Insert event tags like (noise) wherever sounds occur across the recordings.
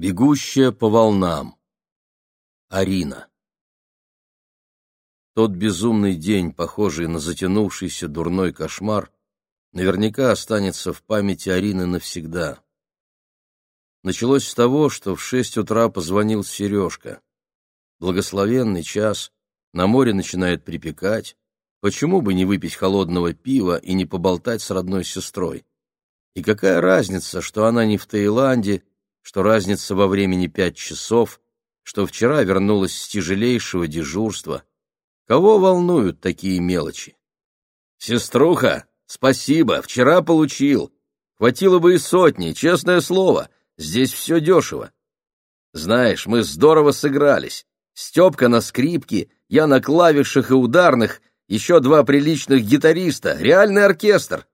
Бегущая по волнам. Арина. Тот безумный день, похожий на затянувшийся дурной кошмар, наверняка останется в памяти Арины навсегда. Началось с того, что в шесть утра позвонил Сережка. Благословенный час, на море начинает припекать, почему бы не выпить холодного пива и не поболтать с родной сестрой? И какая разница, что она не в Таиланде, что разница во времени пять часов, что вчера вернулась с тяжелейшего дежурства. Кого волнуют такие мелочи? «Сеструха, спасибо, вчера получил. Хватило бы и сотни, честное слово, здесь все дешево. Знаешь, мы здорово сыгрались. Степка на скрипке, я на клавишах и ударных, еще два приличных гитариста, реальный оркестр.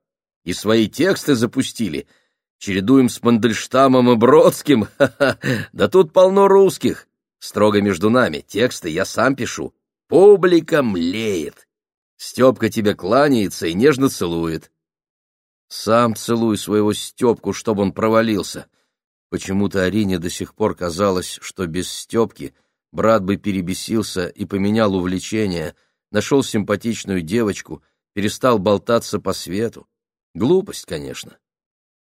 И свои тексты запустили — Чередуем с Мандельштамом и Бродским? (laughs) Ха-ха, да тут полно русских. Строго между нами, тексты я сам пишу. Публика млеет. Степка тебе кланяется и нежно целует. Сам целуй своего Степку, чтобы он провалился. Почему-то Арине до сих пор казалось, что без Степки брат бы перебесился и поменял увлечение, нашел симпатичную девочку, перестал болтаться по свету. Глупость, конечно.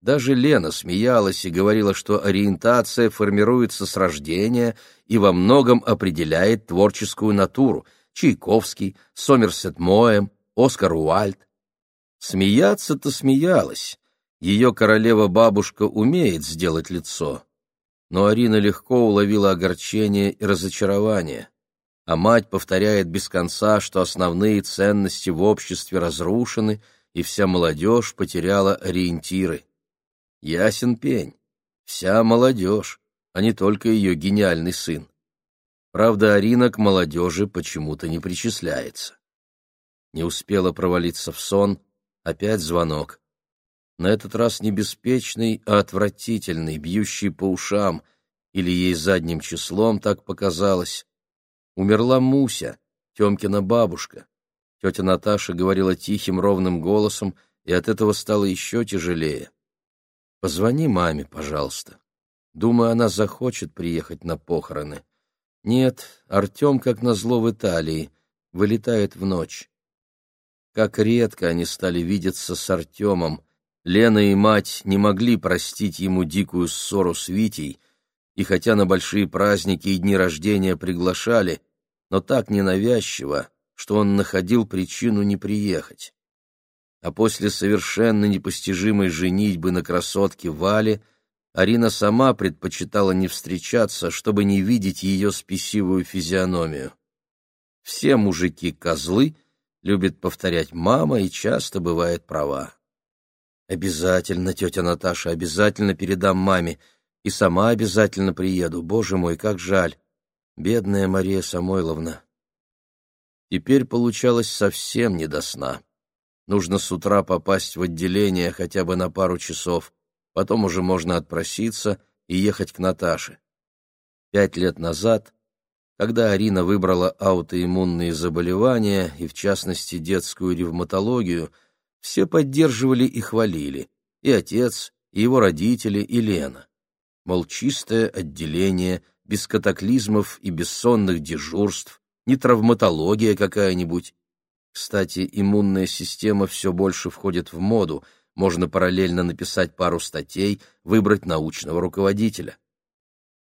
Даже Лена смеялась и говорила, что ориентация формируется с рождения и во многом определяет творческую натуру. Чайковский, Сомерсет Моэм, Оскар Уальд. Смеяться-то смеялась. Ее королева-бабушка умеет сделать лицо. Но Арина легко уловила огорчение и разочарование. А мать повторяет без конца, что основные ценности в обществе разрушены, и вся молодежь потеряла ориентиры. Ясен пень. Вся молодежь, а не только ее гениальный сын. Правда, Арина к молодежи почему-то не причисляется. Не успела провалиться в сон, опять звонок. На этот раз не беспечный, а отвратительный, бьющий по ушам, или ей задним числом так показалось. Умерла Муся, Темкина бабушка. Тетя Наташа говорила тихим ровным голосом, и от этого стало еще тяжелее. Позвони маме, пожалуйста. Думаю, она захочет приехать на похороны. Нет, Артем, как назло, в Италии, вылетает в ночь. Как редко они стали видеться с Артемом. Лена и мать не могли простить ему дикую ссору с Витей, и хотя на большие праздники и дни рождения приглашали, но так ненавязчиво, что он находил причину не приехать а после совершенно непостижимой женитьбы на красотке Вале Арина сама предпочитала не встречаться, чтобы не видеть ее спесивую физиономию. Все мужики — козлы, любит повторять мама и часто бывает права. Обязательно, тетя Наташа, обязательно передам маме, и сама обязательно приеду. Боже мой, как жаль. Бедная Мария Самойловна. Теперь получалось совсем не до сна. Нужно с утра попасть в отделение хотя бы на пару часов, потом уже можно отпроситься и ехать к Наташе. Пять лет назад, когда Арина выбрала аутоиммунные заболевания и, в частности, детскую ревматологию, все поддерживали и хвалили, и отец, и его родители, и Лена. Мол, чистое отделение, без катаклизмов и бессонных дежурств, не травматология какая-нибудь, кстати, иммунная система все больше входит в моду, можно параллельно написать пару статей, выбрать научного руководителя.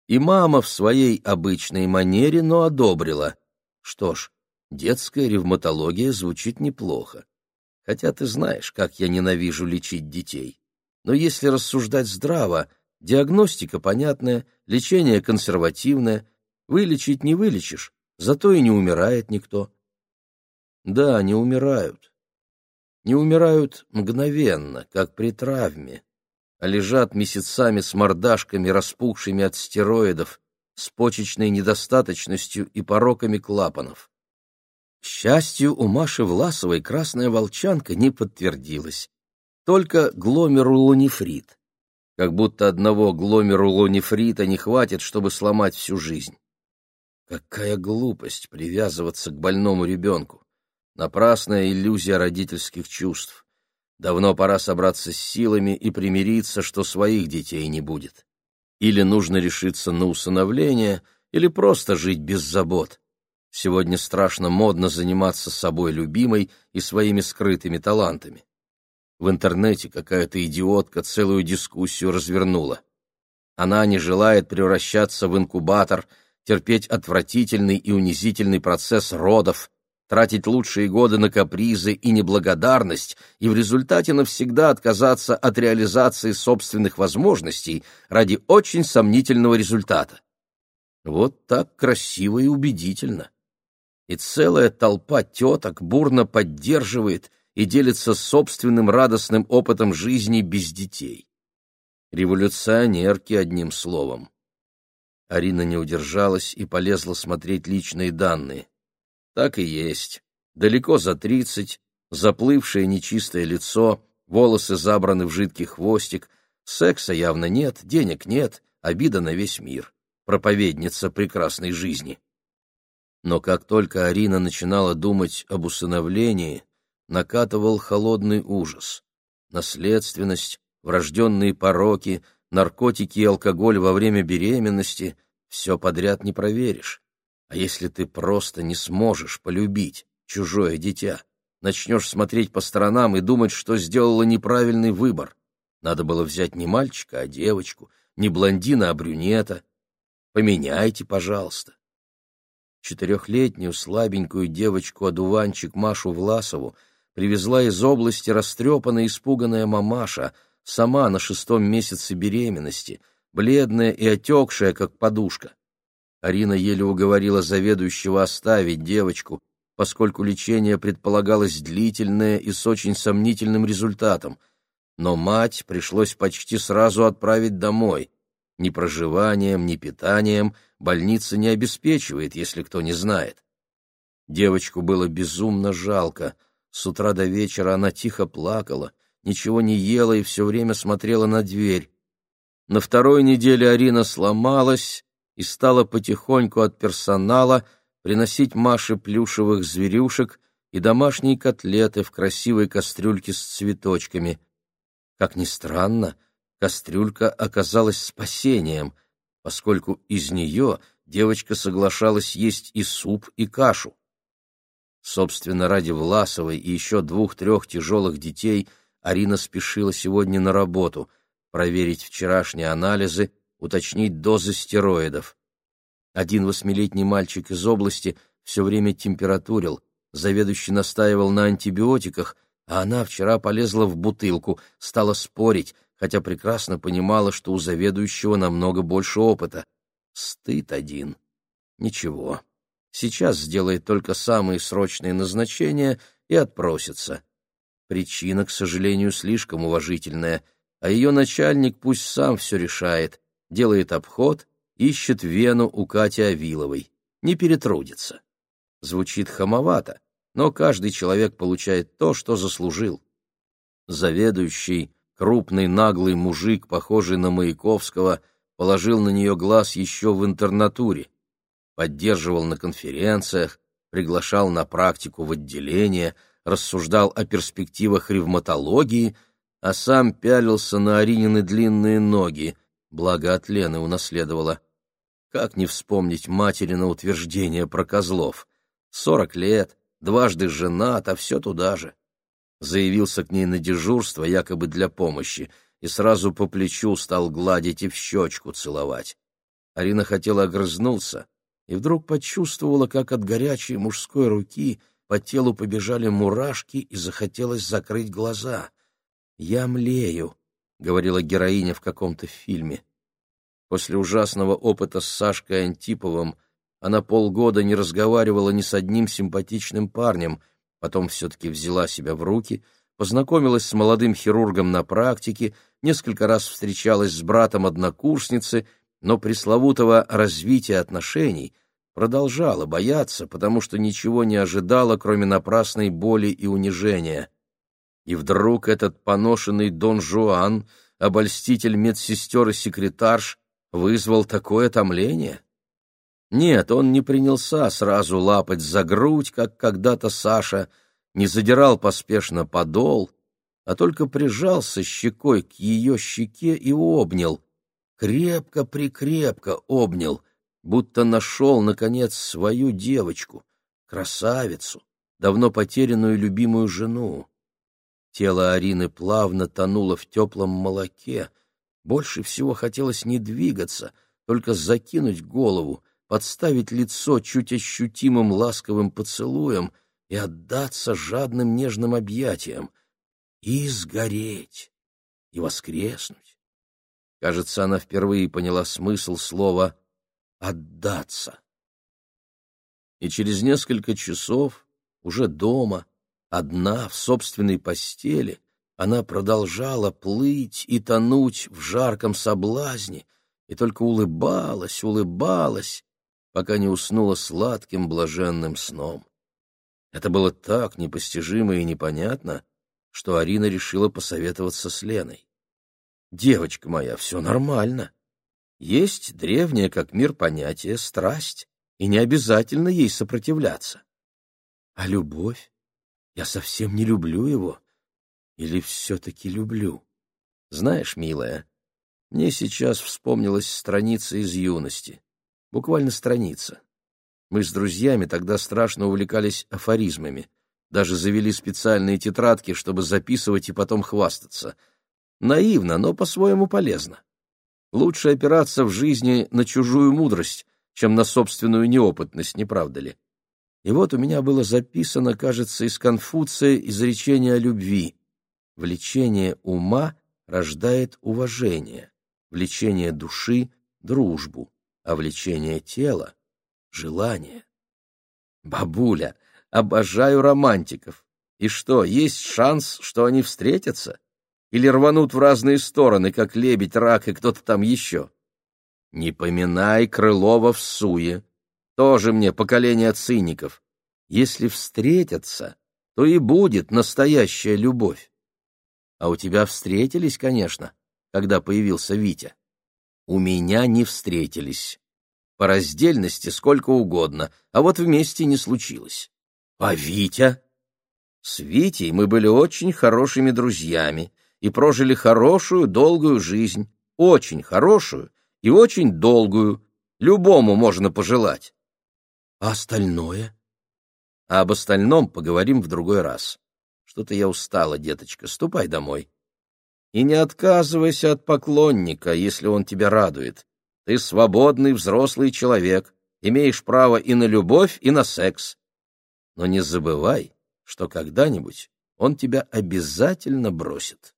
И мама в своей обычной манере, но одобрила. Что ж, детская ревматология звучит неплохо. Хотя ты знаешь, как я ненавижу лечить детей. Но если рассуждать здраво, диагностика понятная, лечение консервативное, вылечить не вылечишь, зато и не умирает никто. Да, не умирают. Не умирают мгновенно, как при травме, а лежат месяцами с мордашками, распухшими от стероидов, с почечной недостаточностью и пороками клапанов. К счастью, у Маши Власовой красная волчанка не подтвердилась. Только гломерулонефрит. Как будто одного гломерулонефрита не хватит, чтобы сломать всю жизнь. Какая глупость привязываться к больному ребенку. Напрасная иллюзия родительских чувств. Давно пора собраться с силами и примириться, что своих детей не будет. Или нужно решиться на усыновление, или просто жить без забот. Сегодня страшно модно заниматься собой любимой и своими скрытыми талантами. В интернете какая-то идиотка целую дискуссию развернула. Она не желает превращаться в инкубатор, терпеть отвратительный и унизительный процесс родов, тратить лучшие годы на капризы и неблагодарность и в результате навсегда отказаться от реализации собственных возможностей ради очень сомнительного результата. Вот так красиво и убедительно. И целая толпа теток бурно поддерживает и делится собственным радостным опытом жизни без детей. Революционерки, одним словом. Арина не удержалась и полезла смотреть личные данные. Так и есть. Далеко за тридцать, заплывшее нечистое лицо, волосы забраны в жидкий хвостик, секса явно нет, денег нет, обида на весь мир. Проповедница прекрасной жизни. Но как только Арина начинала думать об усыновлении, накатывал холодный ужас. Наследственность, врожденные пороки, наркотики и алкоголь во время беременности — все подряд не проверишь. А если ты просто не сможешь полюбить чужое дитя, начнешь смотреть по сторонам и думать, что сделала неправильный выбор. Надо было взять не мальчика, а девочку, не блондина, а брюнета. Поменяйте, пожалуйста. Четырехлетнюю слабенькую девочку-одуванчик Машу Власову привезла из области растрепанная испуганная мамаша, сама на шестом месяце беременности, бледная и отекшая, как подушка. Арина еле уговорила заведующего оставить девочку, поскольку лечение предполагалось длительное и с очень сомнительным результатом. Но мать пришлось почти сразу отправить домой. Ни проживанием, ни питанием больница не обеспечивает, если кто не знает. Девочку было безумно жалко. С утра до вечера она тихо плакала, ничего не ела и все время смотрела на дверь. На второй неделе Арина сломалась и стала потихоньку от персонала приносить Маше плюшевых зверюшек и домашние котлеты в красивой кастрюльке с цветочками. Как ни странно, кастрюлька оказалась спасением, поскольку из нее девочка соглашалась есть и суп, и кашу. Собственно, ради Власовой и еще двух-трех тяжелых детей Арина спешила сегодня на работу, проверить вчерашние анализы уточнить дозы стероидов. Один восьмилетний мальчик из области все время температурил, заведующий настаивал на антибиотиках, а она вчера полезла в бутылку, стала спорить, хотя прекрасно понимала, что у заведующего намного больше опыта. Стыд один. Ничего. Сейчас сделает только самые срочные назначения и отпросится. Причина, к сожалению, слишком уважительная, а ее начальник пусть сам все решает делает обход, ищет вену у Кати Авиловой, не перетрудится. Звучит хамовато, но каждый человек получает то, что заслужил. Заведующий, крупный наглый мужик, похожий на Маяковского, положил на нее глаз еще в интернатуре, поддерживал на конференциях, приглашал на практику в отделение, рассуждал о перспективах ревматологии, а сам пялился на Аринины длинные ноги, благо от Лены унаследовала. Как не вспомнить матери на утверждение про козлов? Сорок лет, дважды женат, а все туда же. Заявился к ней на дежурство, якобы для помощи, и сразу по плечу стал гладить и в щечку целовать. Арина хотела огрызнуться, и вдруг почувствовала, как от горячей мужской руки по телу побежали мурашки и захотелось закрыть глаза. «Я млею», говорила героиня в каком-то фильме. После ужасного опыта с Сашкой Антиповым она полгода не разговаривала ни с одним симпатичным парнем, потом все-таки взяла себя в руки, познакомилась с молодым хирургом на практике, несколько раз встречалась с братом однокурсницы, но пресловутого развития отношений продолжала бояться, потому что ничего не ожидала, кроме напрасной боли и унижения. И вдруг этот поношенный Дон Жуан, обольститель медсестер и секретарш, вызвал такое томление? Нет, он не принялся сразу лапать за грудь, как когда-то Саша, не задирал поспешно подол, а только прижался щекой к ее щеке и обнял. крепко-прикрепко обнял, будто нашел, наконец, свою девочку, красавицу, давно потерянную любимую жену. Тело Арины плавно тонуло в теплом молоке. Больше всего хотелось не двигаться, только закинуть голову, подставить лицо чуть ощутимым ласковым поцелуем и отдаться жадным нежным объятиям, и сгореть, и воскреснуть. Кажется, она впервые поняла смысл слова «отдаться». И через несколько часов, уже дома, одна, в собственной постели, она продолжала плыть и тонуть в жарком соблазне, и только улыбалась, улыбалась, пока не уснула сладким блаженным сном. Это было так непостижимо и непонятно, что Арина решила посоветоваться с Леной. «Девочка моя, все нормально. Есть древнее, как мир, понятие страсть, и не обязательно ей сопротивляться. А любовь? Я совсем не люблю его. Или все-таки люблю? Знаешь, милая, мне сейчас вспомнилась страница из юности. Буквально страница. Мы с друзьями тогда страшно увлекались афоризмами. Даже завели специальные тетрадки, чтобы записывать и потом хвастаться. Наивно, но по-своему полезно. Лучше опираться в жизни на чужую мудрость, чем на собственную неопытность, не правда ли? И вот у меня было записано, кажется, из Конфуция изречение о любви. Влечение ума рождает уважение, влечение души — дружбу, а влечение тела — желание. Бабуля, обожаю романтиков. И что, есть шанс, что они встретятся? Или рванут в разные стороны, как лебедь, рак и кто-то там еще? Не поминай Крылова в суе. Тоже мне поколение циников. Если встретятся, то и будет настоящая любовь. А у тебя встретились, конечно, когда появился Витя. У меня не встретились. По раздельности сколько угодно, а вот вместе не случилось. А Витя? С Витей мы были очень хорошими друзьями и прожили хорошую, долгую жизнь, очень хорошую и очень долгую, любому можно пожелать. А остальное? А об остальном поговорим в другой раз. Что-то я устала, деточка, ступай домой. И не отказывайся от поклонника, если он тебя радует. Ты свободный взрослый человек, имеешь право и на любовь, и на секс. Но не забывай, что когда-нибудь он тебя обязательно бросит.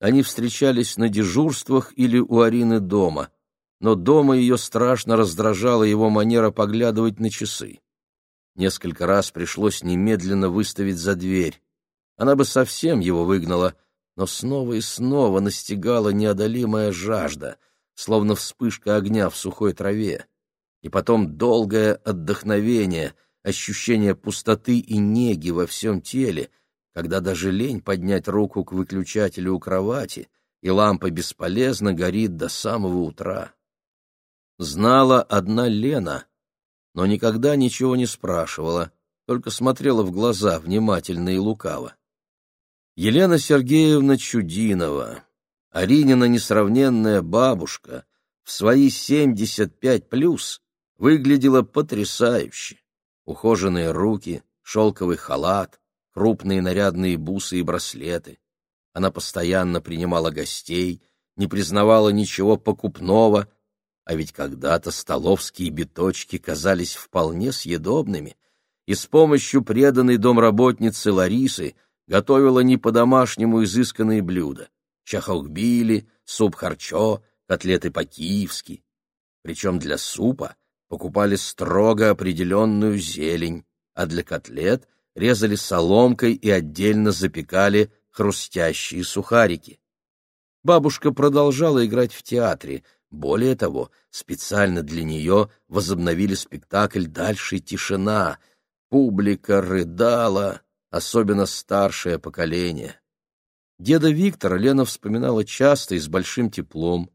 Они встречались на дежурствах или у Арины дома, но дома ее страшно раздражала его манера поглядывать на часы. Несколько раз пришлось немедленно выставить за дверь. Она бы совсем его выгнала, но снова и снова настигала неодолимая жажда, словно вспышка огня в сухой траве. И потом долгое отдохновение, ощущение пустоты и неги во всем теле — когда даже лень поднять руку к выключателю у кровати, и лампа бесполезно горит до самого утра. Знала одна Лена, но никогда ничего не спрашивала, только смотрела в глаза внимательно и лукаво. Елена Сергеевна Чудинова, Аринина несравненная бабушка, в свои семьдесят пять плюс выглядела потрясающе. Ухоженные руки, шелковый халат, крупные нарядные бусы и браслеты. Она постоянно принимала гостей, не признавала ничего покупного, а ведь когда-то столовские биточки казались вполне съедобными, и с помощью преданной домработницы Ларисы готовила не по-домашнему изысканные блюда — чахохбили, суп-харчо, котлеты по-киевски. Причем для супа покупали строго определенную зелень, а для котлет резали соломкой и отдельно запекали хрустящие сухарики. Бабушка продолжала играть в театре. Более того, специально для нее возобновили спектакль «Дальше тишина». Публика рыдала, особенно старшее поколение. Деда Виктора Лена вспоминала часто и с большим теплом.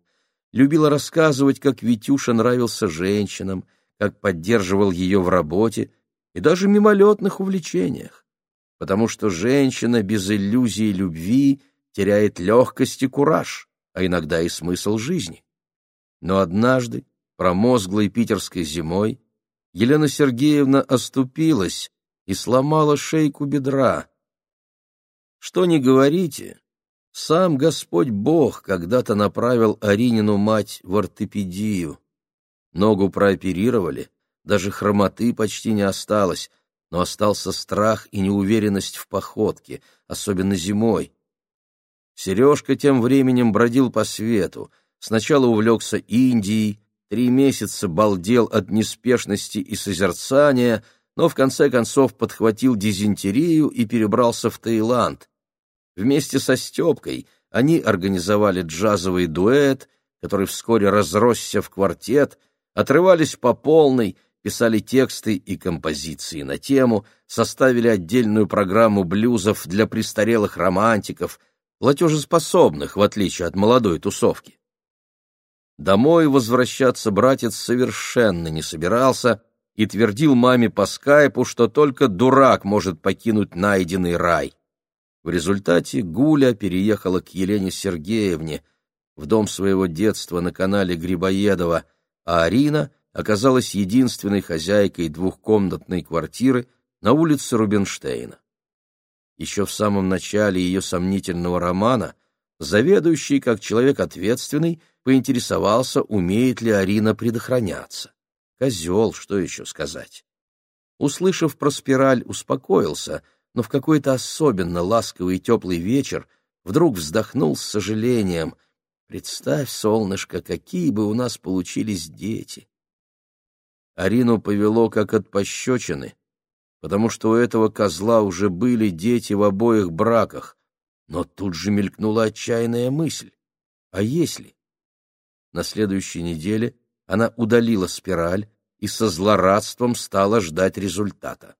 Любила рассказывать, как Витюша нравился женщинам, как поддерживал ее в работе и даже мимолетных увлечениях, потому что женщина без иллюзии любви теряет легкость и кураж, а иногда и смысл жизни. Но однажды, промозглой питерской зимой, Елена Сергеевна оступилась и сломала шейку бедра. Что ни говорите, сам Господь Бог когда-то направил Аринину мать в ортопедию. Ногу прооперировали, даже хромоты почти не осталось, но остался страх и неуверенность в походке, особенно зимой. Сережка тем временем бродил по свету, сначала увлекся Индией, три месяца балдел от неспешности и созерцания, но в конце концов подхватил дизентерию и перебрался в Таиланд. Вместе со Степкой они организовали джазовый дуэт, который вскоре разросся в квартет, отрывались по полной, писали тексты и композиции на тему, составили отдельную программу блюзов для престарелых романтиков, платежеспособных, в отличие от молодой тусовки. Домой возвращаться братец совершенно не собирался и твердил маме по скайпу, что только дурак может покинуть найденный рай. В результате Гуля переехала к Елене Сергеевне в дом своего детства на канале Грибоедова, а Арина оказалась единственной хозяйкой двухкомнатной квартиры на улице Рубинштейна. Еще в самом начале ее сомнительного романа заведующий, как человек ответственный, поинтересовался, умеет ли Арина предохраняться. Козел, что еще сказать. Услышав про спираль, успокоился, но в какой-то особенно ласковый и теплый вечер вдруг вздохнул с сожалением. «Представь, солнышко, какие бы у нас получились дети!» Арину повело как от пощечины, потому что у этого козла уже были дети в обоих браках, но тут же мелькнула отчаянная мысль. А если? На следующей неделе она удалила спираль и со злорадством стала ждать результата.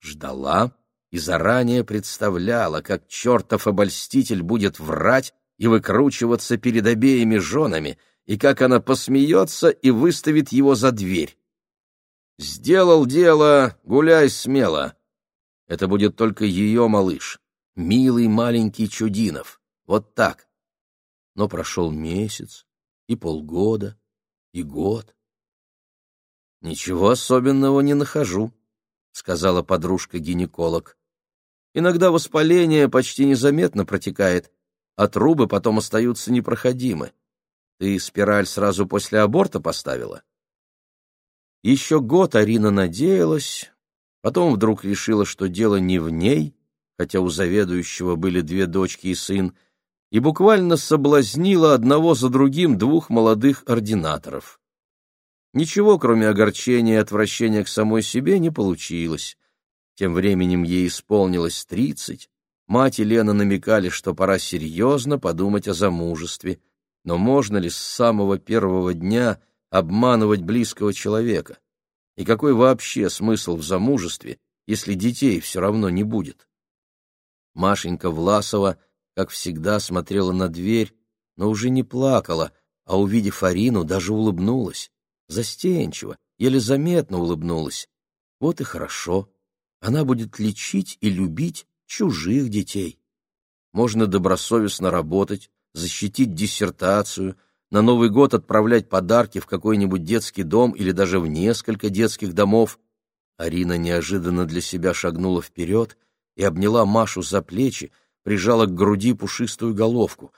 Ждала и заранее представляла, как чертов обольститель будет врать и выкручиваться перед обеими женами, и как она посмеется и выставит его за дверь. «Сделал дело, гуляй смело!» Это будет только ее малыш, милый маленький Чудинов. Вот так. Но прошел месяц, и полгода, и год. «Ничего особенного не нахожу», — сказала подружка-гинеколог. «Иногда воспаление почти незаметно протекает, а трубы потом остаются непроходимы. Ты спираль сразу после аборта поставила?» Еще год Арина надеялась, потом вдруг решила, что дело не в ней, хотя у заведующего были две дочки и сын, и буквально соблазнила одного за другим двух молодых ординаторов. Ничего, кроме огорчения и отвращения к самой себе, не получилось. Тем временем ей исполнилось тридцать, мать и Лена намекали, что пора серьезно подумать о замужестве, но можно ли с самого первого дня обманывать близкого человека? И какой вообще смысл в замужестве, если детей все равно не будет? Машенька Власова — как всегда, смотрела на дверь, но уже не плакала, а, увидев Арину, даже улыбнулась. Застенчиво, еле заметно улыбнулась. Вот и хорошо. Она будет лечить и любить чужих детей. Можно добросовестно работать, защитить диссертацию, на Новый год отправлять подарки в какой-нибудь детский дом или даже в несколько детских домов. Арина неожиданно для себя шагнула вперед и обняла Машу за плечи, прижала к груди пушистую головку.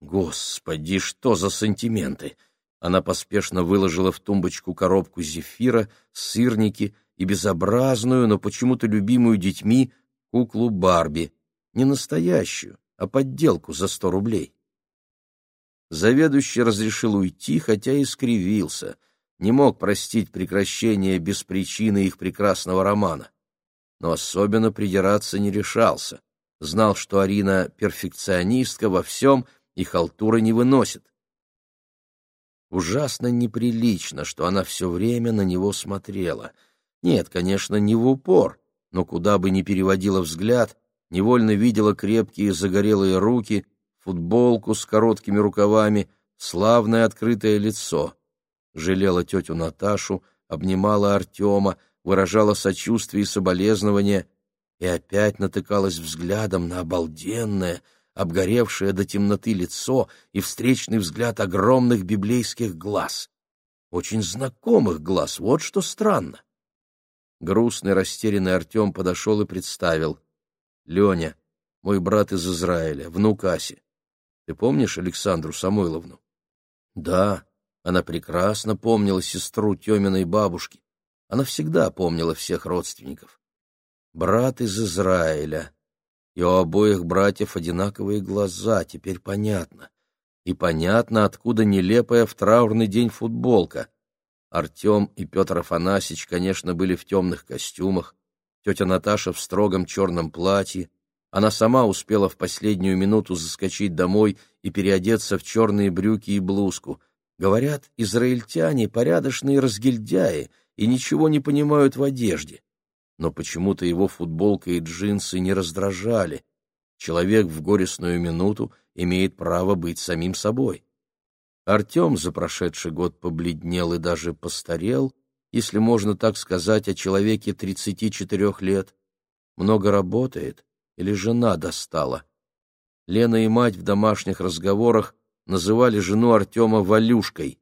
Господи, что за сантименты! Она поспешно выложила в тумбочку коробку зефира, сырники и безобразную, но почему-то любимую детьми куклу Барби. Не настоящую, а подделку за сто рублей. Заведующий разрешил уйти, хотя и скривился. Не мог простить прекращение без причины их прекрасного романа. Но особенно придираться не решался знал, что Арина перфекционистка во всем и халтуры не выносит. Ужасно неприлично, что она все время на него смотрела. Нет, конечно, не в упор, но куда бы ни переводила взгляд, невольно видела крепкие загорелые руки, футболку с короткими рукавами, славное открытое лицо. Жалела тетю Наташу, обнимала Артема, выражала сочувствие и соболезнования — и опять натыкалась взглядом на обалденное, обгоревшее до темноты лицо и встречный взгляд огромных библейских глаз. Очень знакомых глаз, вот что странно. Грустный, растерянный Артем подошел и представил. — Леня, мой брат из Израиля, внук Аси. Ты помнишь Александру Самойловну? — Да, она прекрасно помнила сестру Теминой бабушки. Она всегда помнила всех родственников. Брат из Израиля. И у обоих братьев одинаковые глаза, теперь понятно. И понятно, откуда нелепая в траурный день футболка. Артем и Петр Афанасьич, конечно, были в темных костюмах, тетя Наташа в строгом черном платье. Она сама успела в последнюю минуту заскочить домой и переодеться в черные брюки и блузку. Говорят, израильтяне порядочные разгильдяи и ничего не понимают в одежде. Но почему-то его футболка и джинсы не раздражали. Человек в горестную минуту имеет право быть самим собой. Артем за прошедший год побледнел и даже постарел, если можно так сказать о человеке 34 лет. Много работает или жена достала. Лена и мать в домашних разговорах называли жену Артема Валюшкой.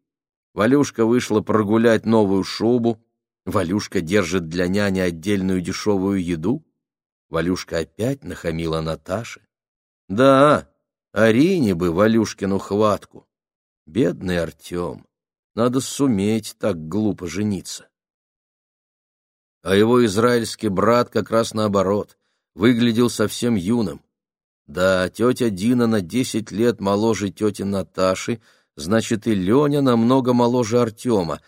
Валюшка вышла прогулять новую шубу, Валюшка держит для няни отдельную дешевую еду. Валюшка опять нахамила Наташе. Да, Арине бы Валюшкину хватку. Бедный Артем, надо суметь так глупо жениться. А его израильский брат как раз наоборот, выглядел совсем юным. Да, тетя Дина на десять лет моложе тети Наташи, значит, и Леня намного моложе Артема.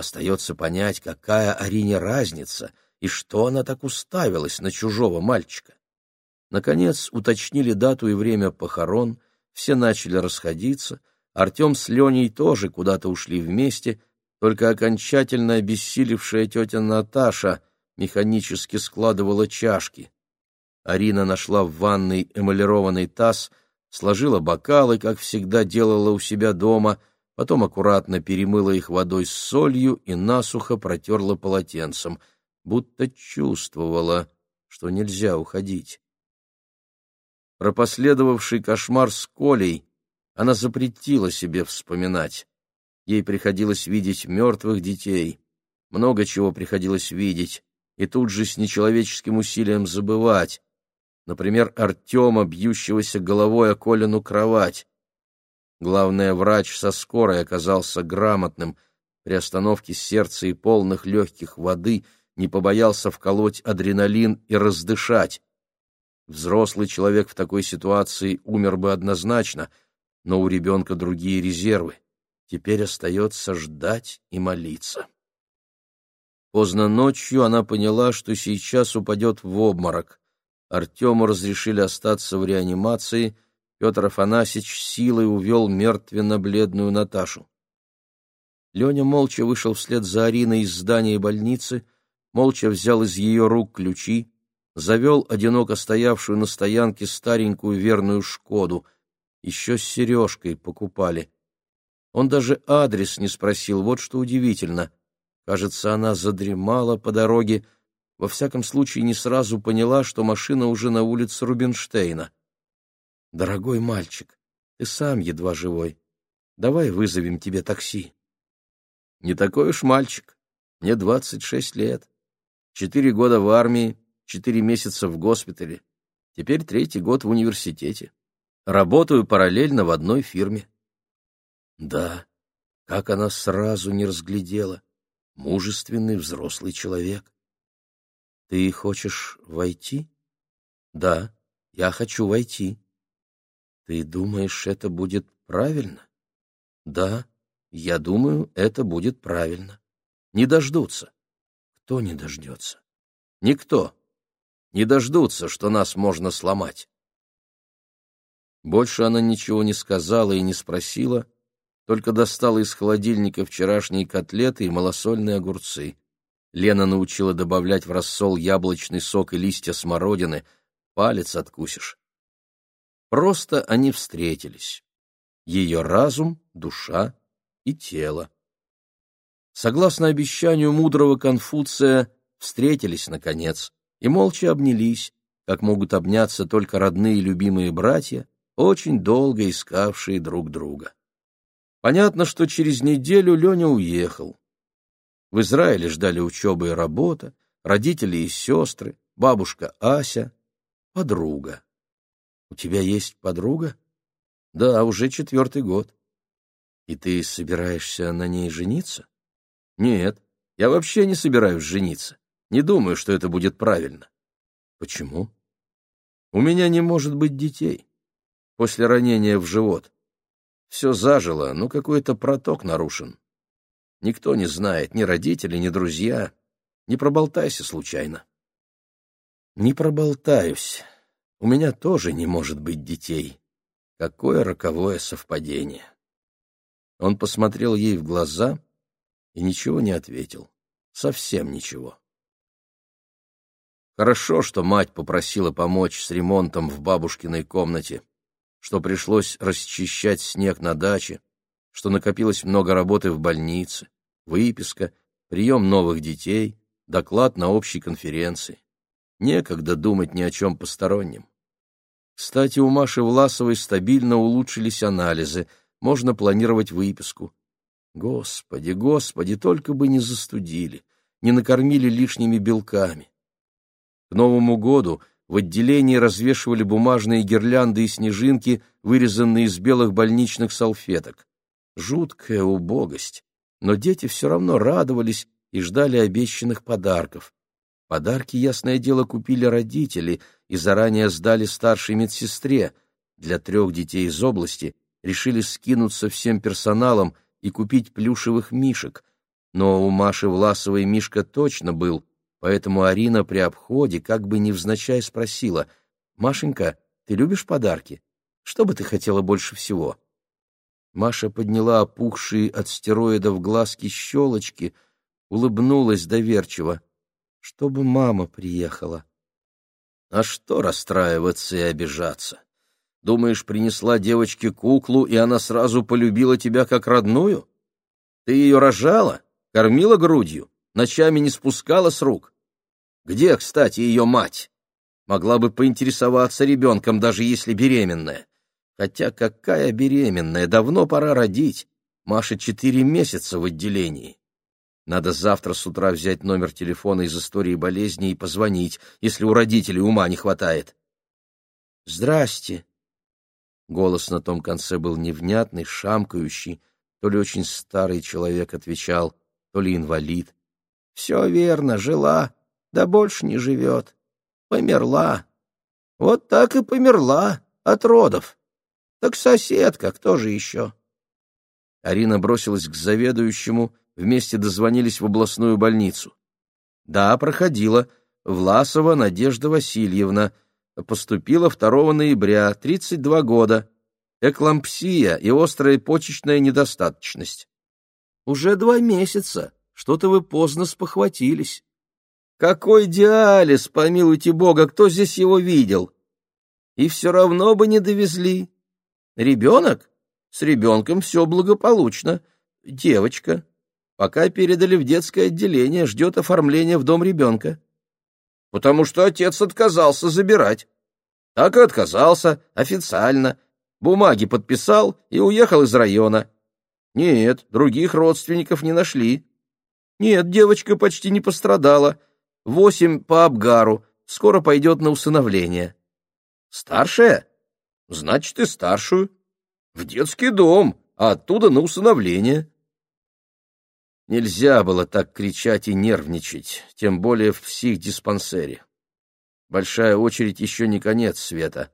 Остается понять, какая Арине разница и что она так уставилась на чужого мальчика. Наконец уточнили дату и время похорон, все начали расходиться, Артем с Леней тоже куда-то ушли вместе, только окончательно обессилевшая тетя Наташа механически складывала чашки. Арина нашла в ванной эмалированный таз, сложила бокалы, как всегда делала у себя дома, потом аккуратно перемыла их водой с солью и насухо протерла полотенцем, будто чувствовала, что нельзя уходить. Про последовавший кошмар с Колей она запретила себе вспоминать. Ей приходилось видеть мертвых детей, много чего приходилось видеть, и тут же с нечеловеческим усилием забывать. Например, Артема, бьющегося головой о Колину кровать. Главное, врач со скорой оказался грамотным. При остановке сердца и полных легких воды не побоялся вколоть адреналин и раздышать. Взрослый человек в такой ситуации умер бы однозначно — но у ребенка другие резервы. Теперь остается ждать и молиться. Поздно ночью она поняла, что сейчас упадет в обморок. Артему разрешили остаться в реанимации, Петр Афанасьевич силой увел мертвенно-бледную Наташу. Леня молча вышел вслед за Ариной из здания больницы, молча взял из ее рук ключи, завел одиноко стоявшую на стоянке старенькую верную «Шкоду», еще с сережкой покупали. Он даже адрес не спросил, вот что удивительно. Кажется, она задремала по дороге, во всяком случае не сразу поняла, что машина уже на улице Рубинштейна. «Дорогой мальчик, ты сам едва живой. Давай вызовем тебе такси». «Не такой уж мальчик. Мне двадцать шесть лет. Четыре года в армии, четыре месяца в госпитале. Теперь третий год в университете. Работаю параллельно в одной фирме. Да, как она сразу не разглядела. Мужественный взрослый человек. Ты хочешь войти? Да, я хочу войти. Ты думаешь, это будет правильно? Да, я думаю, это будет правильно. Не дождутся. Кто не дождется? Никто. Не дождутся, что нас можно сломать. Больше она ничего не сказала и не спросила, только достала из холодильника вчерашние котлеты и малосольные огурцы. Лена научила добавлять в рассол яблочный сок и листья смородины. Палец откусишь. Просто они встретились. Ее разум, душа и тело. Согласно обещанию мудрого Конфуция, встретились, наконец, и молча обнялись, как могут обняться только родные и любимые братья, очень долго искавшие друг друга. Понятно, что через неделю Леня уехал. В Израиле ждали учеба и работа, родители и сестры, бабушка Ася, подруга. У тебя есть подруга? Да, уже четвертый год. И ты собираешься на ней жениться? Нет, я вообще не собираюсь жениться. Не думаю, что это будет правильно. Почему? У меня не может быть детей. После ранения в живот. Все зажило, но какой-то проток нарушен. Никто не знает, ни родители, ни друзья. Не проболтайся случайно. Не проболтаюсь. У меня тоже не может быть детей. Какое роковое совпадение. Он посмотрел ей в глаза и ничего не ответил. Совсем ничего. Хорошо, что мать попросила помочь с ремонтом в бабушкиной комнате, что пришлось расчищать снег на даче, что накопилось много работы в больнице, выписка, прием новых детей, доклад на общей конференции. Некогда думать ни о чем постороннем. Кстати, у Маши Власовой стабильно улучшились анализы, можно планировать выписку. Господи, господи, только бы не застудили, не накормили лишними белками. К Новому году в отделении развешивали бумажные гирлянды и снежинки, вырезанные из белых больничных салфеток. Жуткая убогость, но дети все равно радовались и ждали обещанных подарков. Подарки, ясное дело, купили родители и заранее сдали старшей медсестре. Для трех детей из области решили скинуться всем персоналом и купить плюшевых мишек. Но у Маши Власовой мишка точно был, поэтому Арина при обходе как бы невзначай спросила, «Машенька, ты любишь подарки? Что бы ты хотела больше всего?» Маша подняла опухшие от стероидов глазки щелочки, улыбнулась доверчиво чтобы мама приехала. А что расстраиваться и обижаться? Думаешь, принесла девочке куклу, и она сразу полюбила тебя как родную? Ты ее рожала, кормила грудью, ночами не спускала с рук? Где, кстати, ее мать? Могла бы поинтересоваться ребенком, даже если беременная. Хотя какая беременная, давно пора родить. Маша четыре месяца в отделении. Надо завтра с утра взять номер телефона из истории болезни и позвонить, если у родителей ума не хватает. «Здрасте!» Голос на том конце был невнятный, шамкающий, то ли очень старый человек отвечал, то ли инвалид. «Все верно, жила, да больше не живет. Померла. Вот так и померла от родов. Так соседка, кто же еще?» Арина бросилась к заведующему, вместе дозвонились в областную больницу. Да, проходила. Власова Надежда Васильевна. Поступила 2 ноября, 32 года. Эклампсия и острая почечная недостаточность. Уже два месяца. Что-то вы поздно спохватились. Какой диализ, помилуйте Бога, кто здесь его видел? И все равно бы не довезли. Ребенок? С ребенком все благополучно. Девочка. Пока передали в детское отделение, ждет оформления в дом ребенка. Потому что отец отказался забирать. Так и отказался, официально. Бумаги подписал и уехал из района. Нет, других родственников не нашли. Нет, девочка почти не пострадала. Восемь по Абгару. Скоро пойдет на усыновление. Старшая? Значит, и старшую. В детский дом, а оттуда на усыновление. Нельзя было так кричать и нервничать, тем более в психдиспансере. Большая очередь еще не конец света.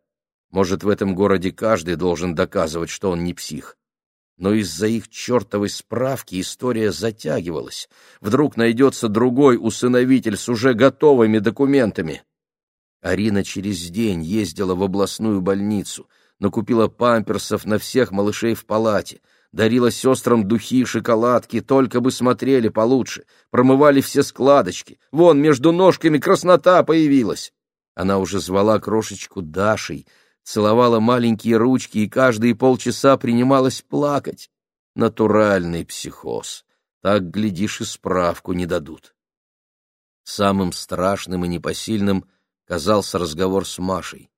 Может, в этом городе каждый должен доказывать, что он не псих. Но из-за их чертовой справки история затягивалась. Вдруг найдется другой усыновитель с уже готовыми документами. Арина через день ездила в областную больницу, накупила памперсов на всех малышей в палате — дарила сестрам духи и шоколадки, только бы смотрели получше, промывали все складочки. Вон, между ножками краснота появилась. Она уже звала крошечку Дашей, целовала маленькие ручки и каждые полчаса принималась плакать. Натуральный психоз. Так, глядишь, и справку не дадут. Самым страшным и непосильным казался разговор с Машей.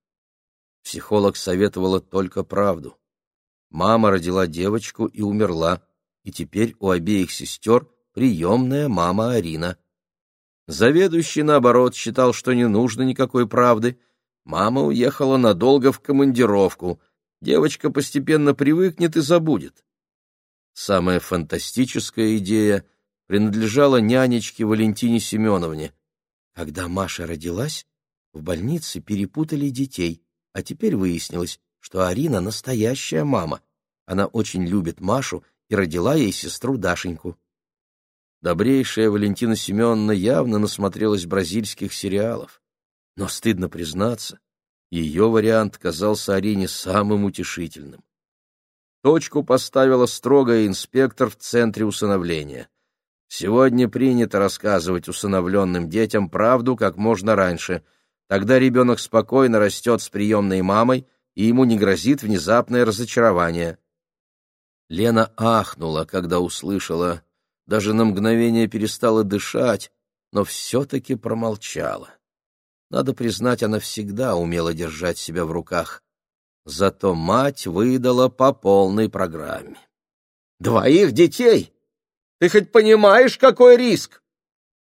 Психолог советовала только правду. Мама родила девочку и умерла, и теперь у обеих сестер приемная мама Арина. Заведующий, наоборот, считал, что не нужно никакой правды. Мама уехала надолго в командировку. Девочка постепенно привыкнет и забудет. Самая фантастическая идея принадлежала нянечке Валентине Семеновне. Когда Маша родилась, в больнице перепутали детей, а теперь выяснилось, что Арина настоящая мама. Она очень любит Машу и родила ей сестру Дашеньку. Добрейшая Валентина Семеновна явно насмотрелась бразильских сериалов. Но, стыдно признаться, ее вариант казался Арине самым утешительным. Точку поставила строгая инспектор в центре усыновления. Сегодня принято рассказывать усыновленным детям правду как можно раньше. Тогда ребенок спокойно растет с приемной мамой, и ему не грозит внезапное разочарование. Лена ахнула, когда услышала, даже на мгновение перестала дышать, но все-таки промолчала. Надо признать, она всегда умела держать себя в руках. Зато мать выдала по полной программе. «Двоих детей? Ты хоть понимаешь, какой риск?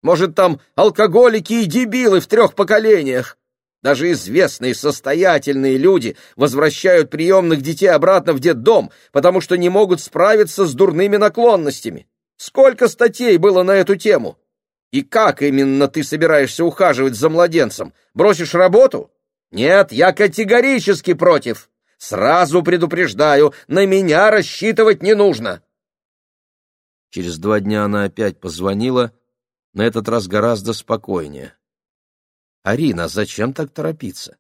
Может, там алкоголики и дебилы в трех поколениях? Даже известные состоятельные люди возвращают приемных детей обратно в детдом, потому что не могут справиться с дурными наклонностями. Сколько статей было на эту тему? И как именно ты собираешься ухаживать за младенцем? Бросишь работу? Нет, я категорически против. Сразу предупреждаю, на меня рассчитывать не нужно. Через два дня она опять позвонила, на этот раз гораздо спокойнее. «Арина, зачем так торопиться?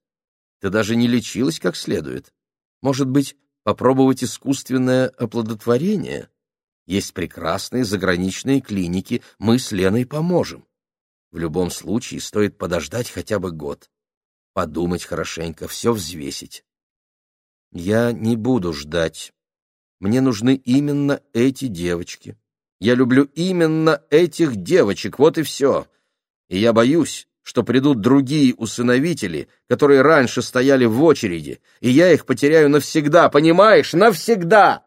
Ты даже не лечилась как следует. Может быть, попробовать искусственное оплодотворение? Есть прекрасные заграничные клиники, мы с Леной поможем. В любом случае стоит подождать хотя бы год. Подумать хорошенько, все взвесить. Я не буду ждать. Мне нужны именно эти девочки. Я люблю именно этих девочек, вот и все. И я боюсь, что придут другие усыновители, которые раньше стояли в очереди, и я их потеряю навсегда, понимаешь, навсегда!»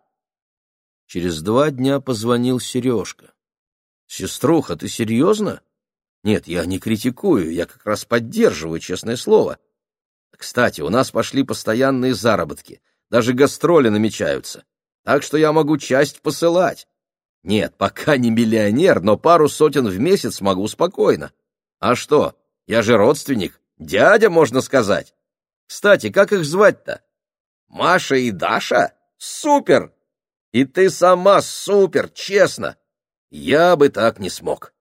Через два дня позвонил Сережка. «Сеструха, ты серьезно?» «Нет, я не критикую, я как раз поддерживаю, честное слово. Кстати, у нас пошли постоянные заработки, даже гастроли намечаются, так что я могу часть посылать. Нет, пока не миллионер, но пару сотен в месяц могу спокойно. А что, я же родственник, дядя, можно сказать. Кстати, как их звать-то? Маша и Даша? Супер! И ты сама супер, честно. Я бы так не смог.